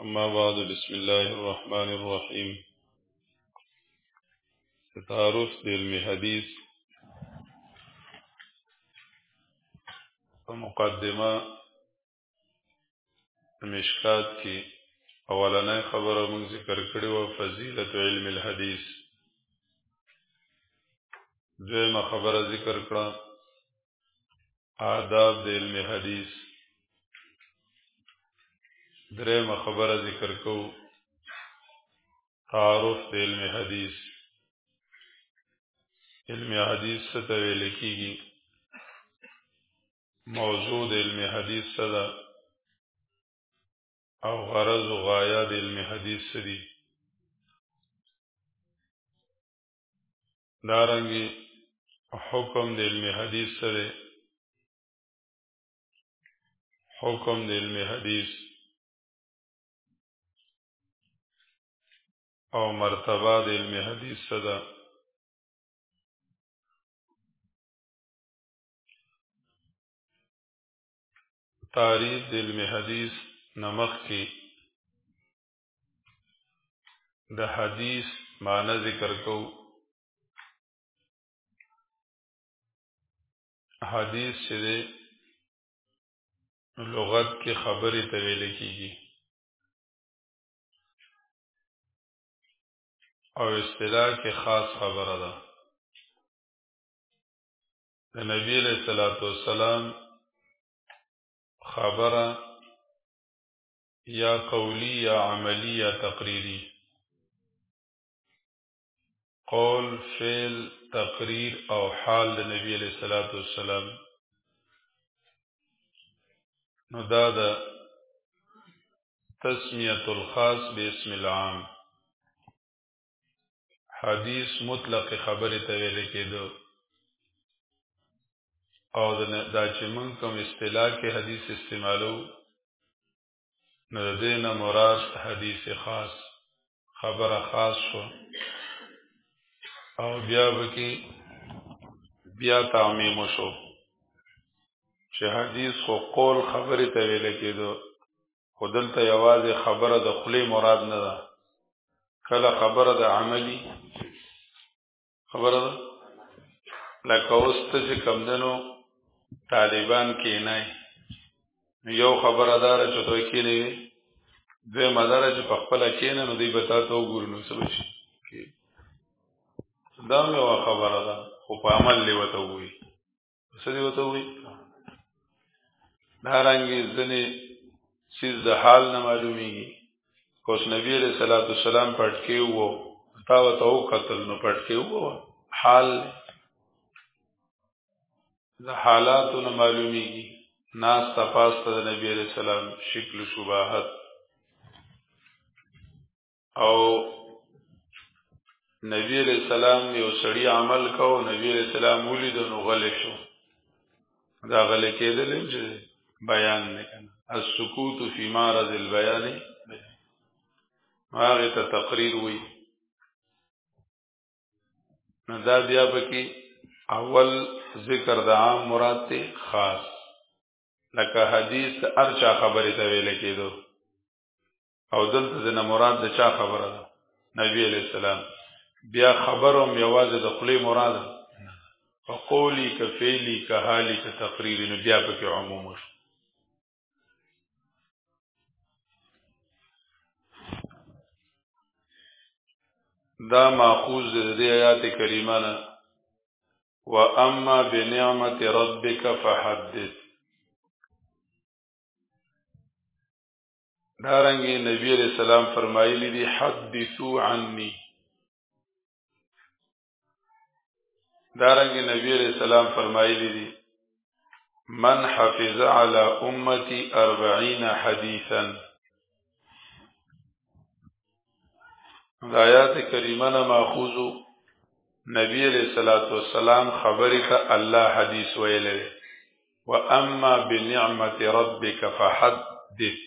أما بعد بسم الله الرحمن الرحيم تعارف علم حديث مقدمه مشکات کې اولنې خبره موږ ذکر کړې و فضیلت علم الحديث دویمه خبره ذکر کړه آداب د علم حدیث درې خبره ذکر کو تعارف د علم حدیث علم حدیث څه ته ویل کیږي موضوع د علم حدیث څه ده او غرض او غایه د علم حدیث څه دي دارنګي حکم د علم حدیث سره حکم د علم حدیث او مرتبه د علم حدیث سره تعریف د علم حدیث نمخ کی د حدیث معنی ذکر کو حدیث چې د لغت کې خبرې ته ویل کیږي او اصطلاح کې خاص خبره ده د نبی له صلوات والسلام خبره یا قولی یا عملی یا تقریری قول فعل تقریر او حال د نبی علیہ الصلوۃ والسلام نو دا د تسمیه الخاص باسم العام حدیث مطلق خبره ته ویل کېدو او دا چې موږ کوم اصطلاح کې حدیث استعمالو نو د دې نه مراد حدیث خاص خبره خاص شو او بیا وکي بیا تعمیم شو چې حدیث خو قول خبره ته ویل کېدو خو دلته یوازې خبره د خلی مراد نه ده کله خبره د عملی خبره ده لکه اوس ته چې کمدنو طالبان کې نه یو خبره دار چې دوی کې نه وي دوی مدار چې په خپل کې نه نو دوی به تاسو وګورئ نو څه شي دا مې خبره ده خو په عمل لیوته وي سړي وته وي نارنګي ځنې سیز د حال نه معلومیږي کوس نبی علیہ الصلوۃ والسلام پټ کې وو تا وته او قتل نو پټ کې وو حال د حالاتو نه معلومیږي ناس تپاس ته د نبی علیہ السلام شکل شباهت او نبی علیہ السلام یو سړی عمل کو نبی علیہ السلام ولید نو غل شو دا غل کېدل چې بیان نه کنه السکوت فی معرض البیان هغه ته تقریر وی نو دا بیا پکې اول ذکر د عام مراد ته خاص لکه حدیث ارچا خبره ته ویل کېدو او دلته د نه مراد د چا خبره ده نبی علیہ السلام بیا خبروم یوازې د خلی مراد فقولی که فعلی که حالی که تقریری نو بیا پکې عموم شو دا ماخوذ د آیات کریمه نه واما بنعمت ربک فحدث دارنګي نبی عليه السلام فرمایلی دي حدثو عني دارنګي نبی عليه السلام فرمایلی دي من حفظ على امتي 40 حديثا آیات کریمه نه ماخوذو نبی علیہ الصلوۃ والسلام خبرې ته الله حدیث ویلې واما بنعمت ربك فحدث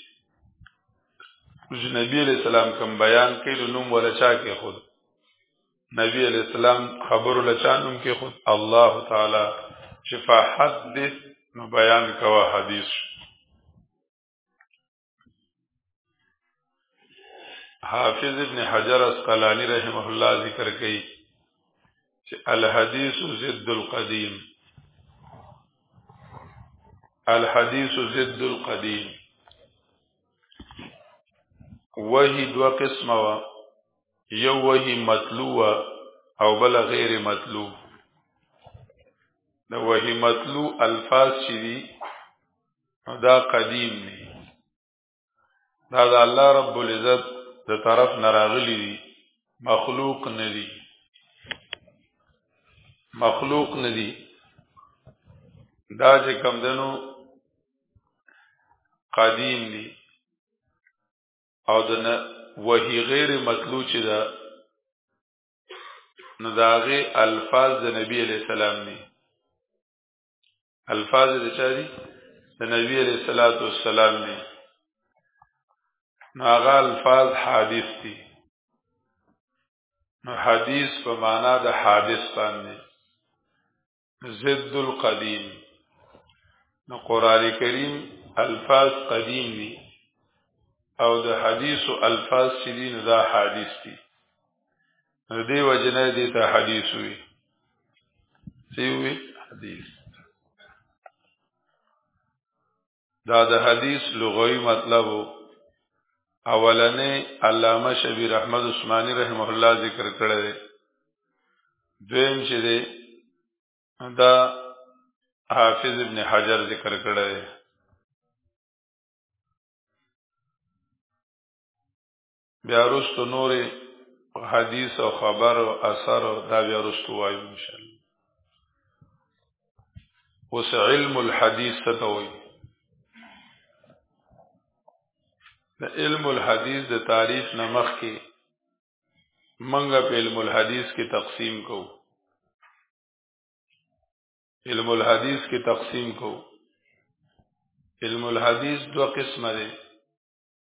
اوس نبی علیہ السلام کوم بیان کړي نوم ولا چا کې خود نبی علیہ السلام خبر ولا چا نوم کې خود الله تعالی شفاحت دې نو بیان کوا حدیث حافظ ابن حجر اسقلانی رحمه الله ذکر کوي چې الحديث ضد القديم الحديث ضد القديم وحی دو قسمه وا یو وحی مطلوع او بل غیر مطلوع نو وحی مطلوع الفاظ چې دي دا قدیم دی دا د الله رب العزت د طرف نراغلی دی مخلوق ندی مخلوق ندی دا چې کم دنو قدیم دی او د وحی غیر مطلوع چې دا نو داغه الفاظ د نبی علی السلام دي الفاظ د چا دي د نبی علیہ الصلوۃ والسلام دي نو هغه الفاظ حادث دي نو حدیث په معنا د حادث باندې ضد القدیم نو قران کریم الفاظ قدیم دي او د حدیث الفاظ چې دي نو دا حادث دي نو دی وجنه دي ته حدیث وي سی وی حدیث دا د حدیث لغوي مطلب اولنې علامه شبیر احمد عثماني رحمه الله ذکر کړی دی دویم چې دی دا حافظ ابن حجر ذکر کړی دی بیا رستو نورې حدیث او خبر او اثر دا بیا رستو وایو ان شاء الله اوس علم الحدیث څه ته وایي د علم الحدیث د تعریف نمخ کې منګه په علم الحدیث کې تقسیم کو علم الحدیث کې تقسیم کو علم الحدیث دو قسمه دي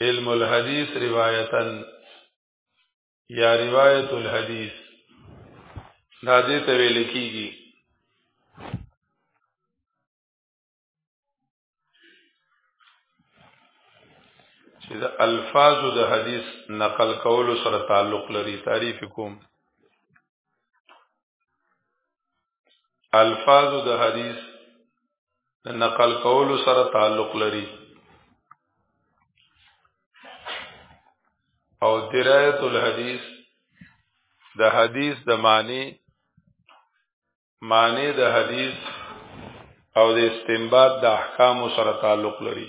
علم الحديث روایتا یا روایت الحديث دا دې ته ویل کیږي چې د الفاظ د حدیث نقل کولو سره تعلق لري تعریف کوم الفاظ د حدیث د نقل کولو سره تعلق لري او درایت الحدیث د حدیث د معنی معنی د حدیث او د استنباط د احکام سره تعلق لري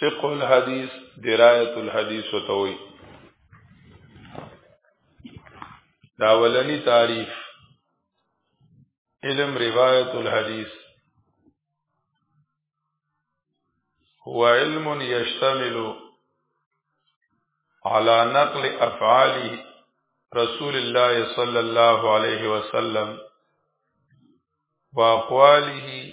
فقه الحديث درايه الحديث وتوي دا ولني تعریف علم روایت الحديث هو علم يشتمل على نقل افعاله رسول الله صلى الله عليه وسلم واقواله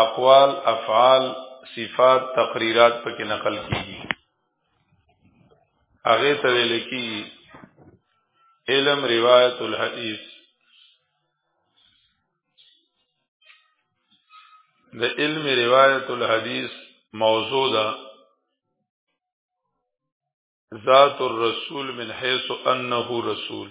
اقوال افعال صفات تقریرات پکې نقل کیږي هغه ته ویل کیږي علم روایت الحدیث د علم روایت الحدیث موضوع ده ذات الرسول من حيث انه رسول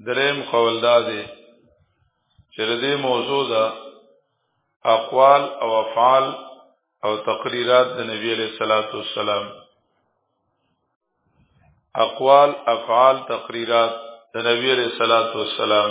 دریم قول دا دی چې دې موضوع دا اقوال او افعال او تقریرات د نبی علیہ الصلوۃ والسلام اقوال افعال تقریرات د نبی علیہ الصلوۃ والسلام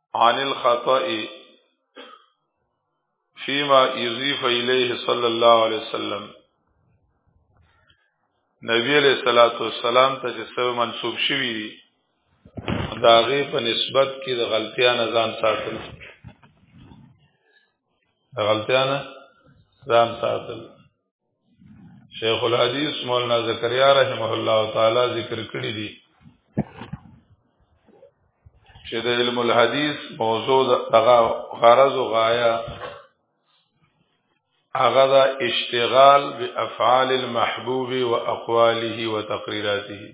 عن الخطأ فيما يضيف إليه صلى الله عليه وسلم نبی علیہ الصلوۃ والسلام ته چې سو منسوب شوی دی دا غي په نسبت کې د غلطیا نه ځان ساتل د غلطیا نه ځان ساتل شیخ الحدیث مولانا زکریا رحمه الله تعالی ذکر کړی دی چې د علم الحدیث موضوع دغه غرض او غایه هغه دا اشتغال بافعال المحبوب واقواله وتقریراته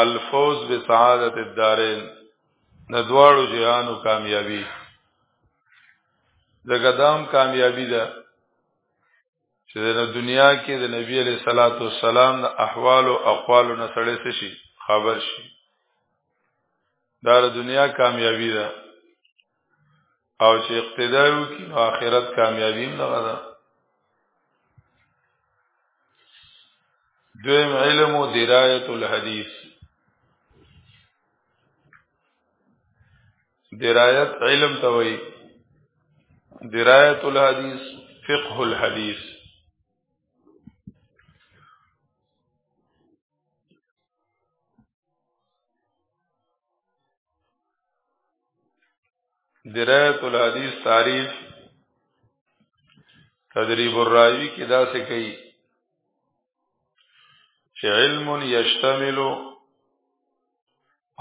الفوز بسعادت الدارین ندواړو جهانو کامیابی دغه دام کامیابی ده دا چې د دنیا کې د نبی علی صلوات و سلام د احوال او اقوال نه سړې شي خبر شي دا د دنیا کامیابی ده او چې اقتدا وکړي نو آخرت کامیابی هم دغه ده دویم علم و درایت الحدیث درایت علم توئی درایت الحدیث فقه الحدیث درایت الحدیث تعریف تدریب الراوی کې دا څه کوي چې علم یشتمل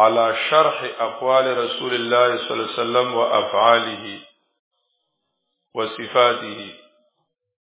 على شرح اقوال رسول الله صلی الله علیه وسلم وافعاله وصفاته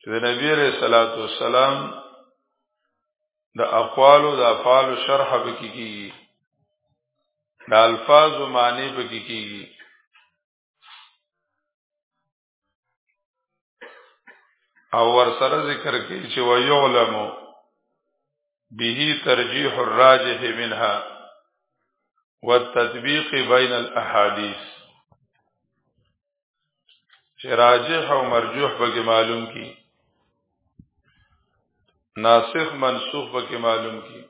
چې د نبی رسول الله سلام د اقوال او د افعال شرح به کیږي د الفاظ او معنی به کیږي او ور سره ذکر کوي چې ويعلمو به ترجیح الراجح منها والتطبیق بین الاحادیث چې راجح او مرجوح به معلوم کی ناسخ منسوخ به معلوم کی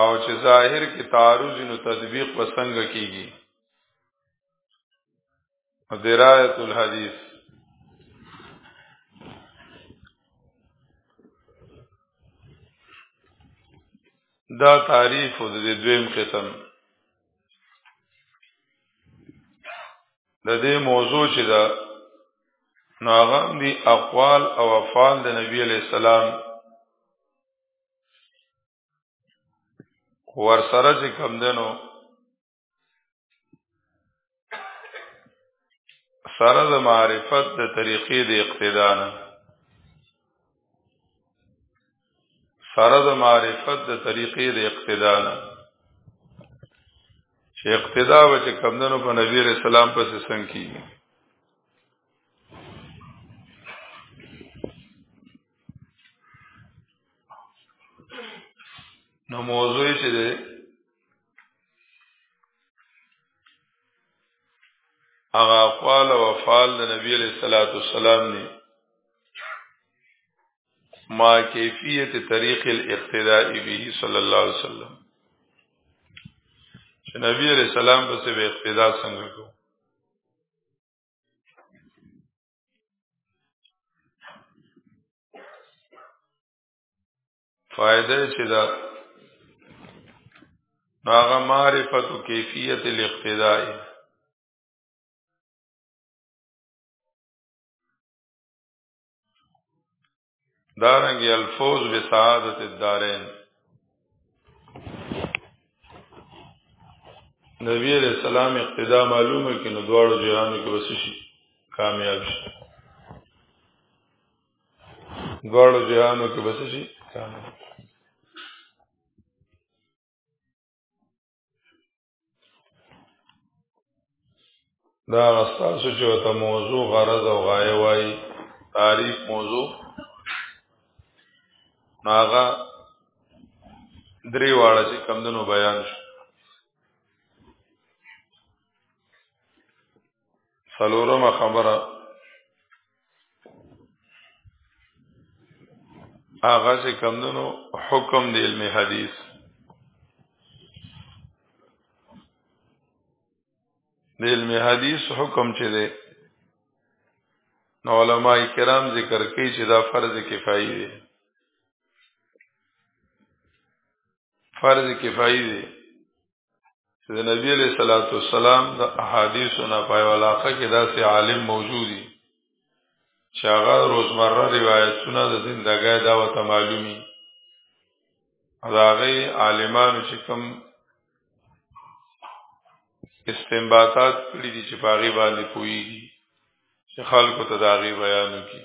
او چې ظاهر کې تعارض نو تطبیق پسنګ کیږي درایت الحدیث دا تعریف د دې دویم قسم د دې موضوع چې دا نو هغه دی اقوال او افعال د نبی علی السلام ور سره چې کم دنو سره د معرفت د طریقې د اقتدا نه سره د معرفت د طریقې د اقتدا نه چې اقتدا و چې کمدنو په نبی رسول الله پسې څنګه کیږي نو موضوع چې ده هغه اقوال او افعال د نبی علیہ الصلوۃ والسلام نه ما کیفیت طریق الاقتداء به صلی الله علیه وسلم چې نبی علیہ السلام په څه اقتدا څنګه کو فائدہ چې دا هغه معرفت او کیفیت الاقتداء دارنګي الفوز بسعادت الدارین نبی علیہ السلام اقتدا معلومه کې نو دواړو جهانو کې وسشي کامیاب شي دواړو جهانو کې وسشي کامیاب دا غستاسو چې وته موضوع غرض او غایه وای تعریف موضوع ناغه درې واړه چې کمندونو بیان شو سلورمه خبره هغه چې کمندونو حکم دی علم حدیث د علم حدیث حکم چې دی نو علما کرام ذکر کوي چې دا فرض کفایي دی فرض کفایي دی چې د نبی علیہ الصلوۃ والسلام د احادیثو نه په علاقه کې داسې عالم موجودي چې هغه روزمره روایتونه د زندګۍ دا وته معلومي هغه عالمانو چې کوم استنباطات کړی دي چې پاغي باندې پويږي چې خلکو ته داغي بیان وکړي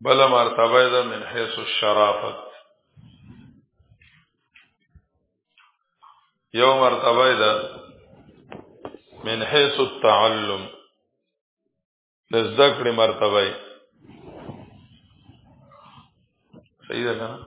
بل مرتبه ده من حيث الشرافت یو مرتبه ده من حيث التعلم د زده کړې مرتبه صحیح ده کنه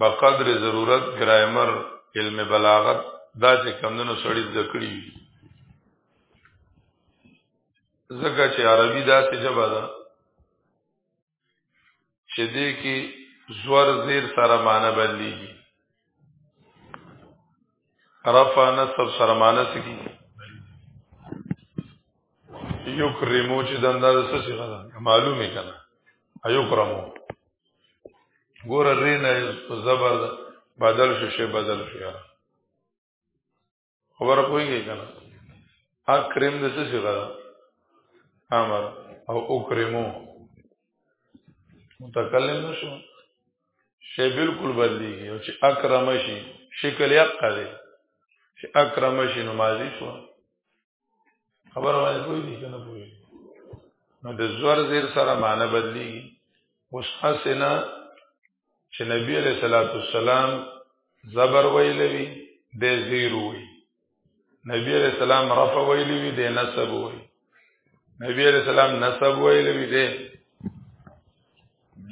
بقدر ضرورت ګرامر علم بلاغت دا چې کمندونو سړی ذکرې زکه چې عربي دا څه جبا ده چې دې کې زور زیر سره معنی بدلیږي رفع نصب سره معنی څه کی یکرمو چې د انداز څه څه ده معلومه کنا ایکرمو ګور رینه زبر بدل شو شی بدل شو یاره خبر کوی کنه اکرم د څه څه ده امر او اکرمو متکلم نشو شی بالکل بدلیږي او چې اکرم شي شکل یې قاله چې اکرم شي نو ماضی شو خبر باندې کوئی دي کنه کوئی نو د زور زیر سره معنی بدلیږي اوس حسنا چې نبی علیہ الصلوۃ والسلام زبر ویلوي د زیر وی نبی علیہ السلام رفع ویلوي د نسب وی نبی علیہ السلام نسب ویلوي د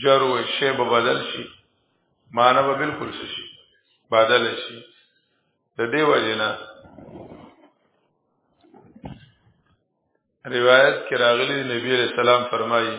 جر و شی به بدل شي معنی به بالکل شي بدل شي د دې وجنه روایت کې راغلي نبی علیہ السلام فرمایي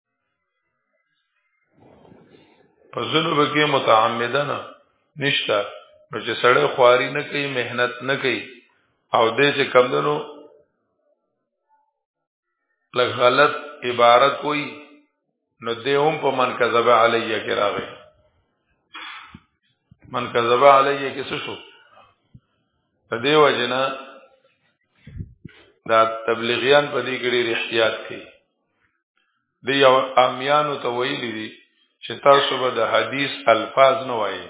په ځلو بکې متعمدن نشتا نو چې سړی خواري نه کوي مهنت نه کوي او دې چې کمدنو لږ غلط عبارت کوي نو دې هم په من کذب علیه کې راغی من کذب علیه کې څه شو په دې وجنه دا تبلیغیان په دې کې ډېر احتیاط کوي د یو امیانو ته ویلي دي چې تاسو به د حدیث الفاظ نه وایي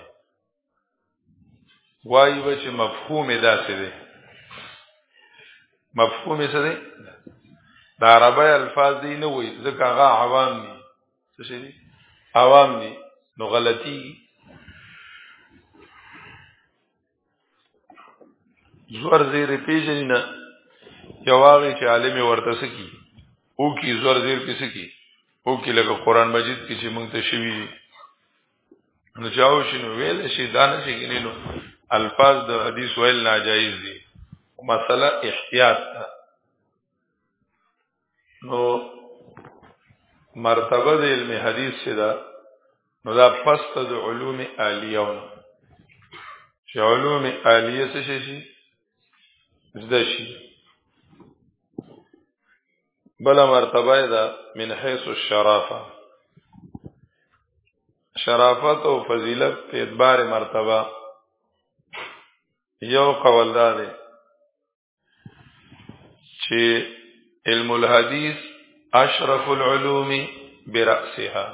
وایي به چې مفهوم یې داسې دی مفهوم یې څه دی د عربی الفاظ دی نه وایي ځکه هغه عوام دي څه شي دي عوام دي نو غلطي زور زیر پیژنی نه یواغی چې عالم ورته سکی او کی زور زیر کې سکی او کی لکه قران مجید کې چې مونږ ته شوی دي نو چاو شنو ویل شي دانه شي ګینینو الفاظ د حدیث ویل ناجایز دي مسله احتیاط ده نو مرتبه د علم حدیث چې دا نو دا پست د علوم عالیون چې علوم عالیه څه شي شي زده شي بل مرتبه دا من حيث الشرافه شرافت او فضیلت په اعتبار مرتبه یو قول دا دی چې علم الحديث اشرف العلوم برأسها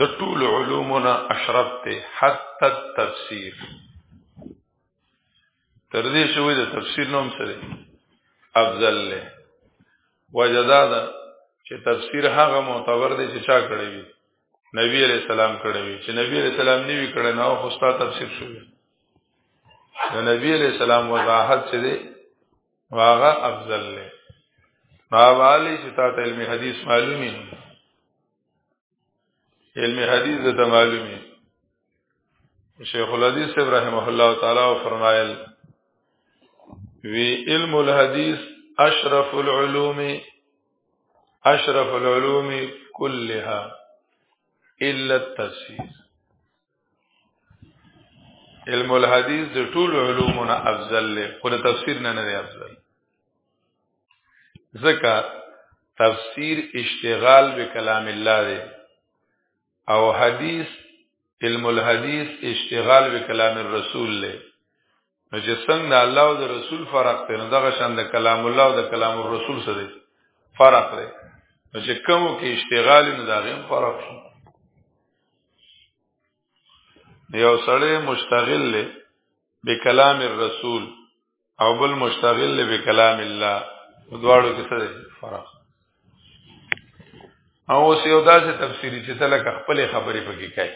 د ټول علومنا اشرف ته حتی التفسیر تر دې شوې د تفسیر نوم سره افضل له وجدادا چې تفسیر هغه معتبر دی چې چا کړی وي نبی علیہ السلام کړی وي چې نبی علیہ السلام نیوی کړی نو خو ستا تفسیر شو نو نبی علیہ السلام وضاحت چې دی واغه افضل له ما والی چې تا علم حدیث معلومی علم حدیث ته معلومی شیخ الحدیث ابراهیم الله تعالی فرمایل وی علم الحدیث اشرف العلوم اشرف العلوم كلها الا التفسير علم الحديث د ټول علومنا افضل له خو د تفسیر نه نه افضل ځکه تفسیر اشتغال به کلام الله دی او حدیث علم الحدیث اشتغال بکلام الرسول له نو چې څنګه الله او د رسول فرق دی نو دغه شان د کلام الله او د کلام الرسول سره فرق دی نو چې کوم کې اشتغال نه داغه فرق شو یو سړی مشتغل له بکلام الرسول او بل مشتغل به کلام الله دواړو کې څه فرق او اوس یو داسې تفسیری چې تل خپل خبرې پکې کوي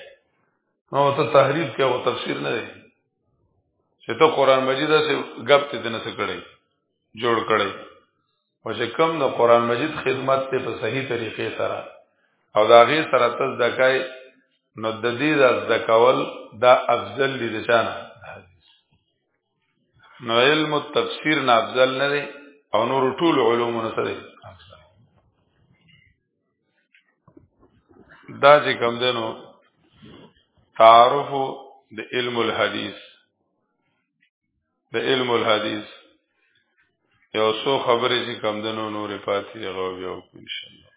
نو ته تحریف کې او تفسیر نه دی چې ته قران مجید سره غب ته دنه څه کړی جوړ کړی او چې کوم د قران مجید خدمت ته په صحیح طریقې سره او دا غي سره ته ځکای نو د دې د ځکول دا افضل دي ځان نو علم التفسیر نه افضل نه دی او نور ټول علوم نه سره دا چې کوم دنو تعارف د علم الحديث د علم الحديث یو څو خبرې چې کم دنو نورې پاتې هغه بیا وکړو ان شاء الله